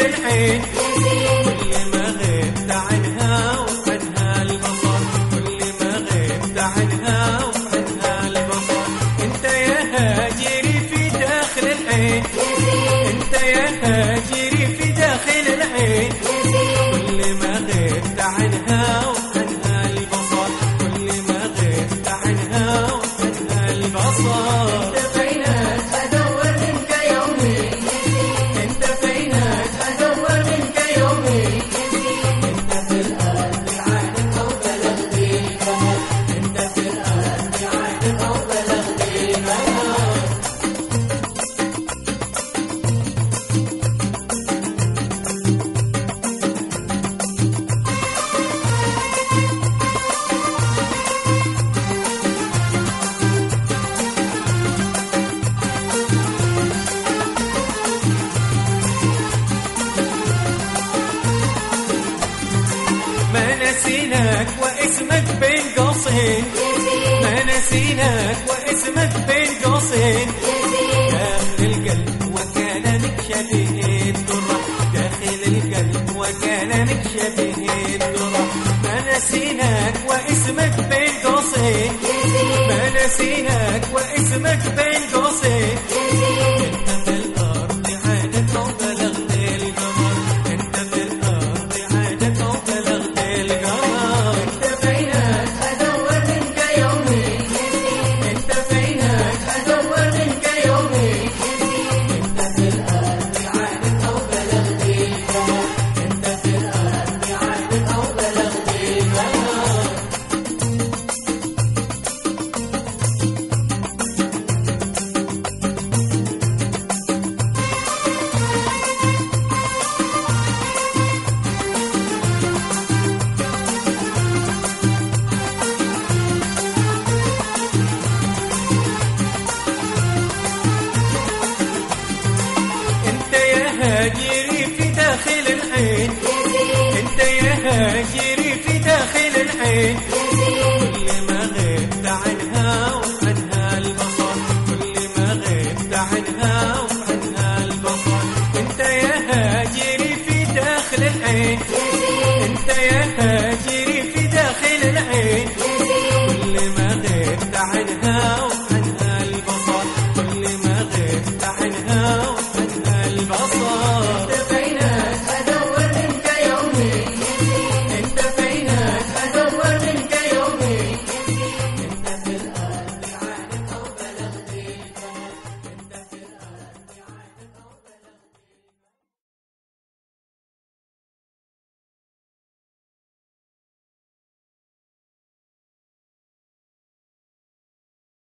العين كل ما غبت عنها وعنها البصر. كل ما غبت عنها وعنها البصر. انت يا هاجري في داخل العين انت يا هاجري في داخل العين كل ما غبت عنها وعنها البصر. كل ما غبت عنها وعنها البصر. نسيناك واسمك بين قوسين. ما نسيناك واسمك بين قوسين. داخل القلب وكلامك شبيه الدرة. داخل القلب وكلامك شبيه الدرة. ما نسيناك واسمك بين قوسين. ما نسيناك واسمك بين قوسين. هاجري في داخل العين. أنت يا هاجري في داخل العين. كل ما غبت عنها وعنها البصر. كل ما غبت عنها وعنها البصر. أنت يا هاجري في داخل العين. أنت يا هاجري في داخل العين. كل ما غبت عنها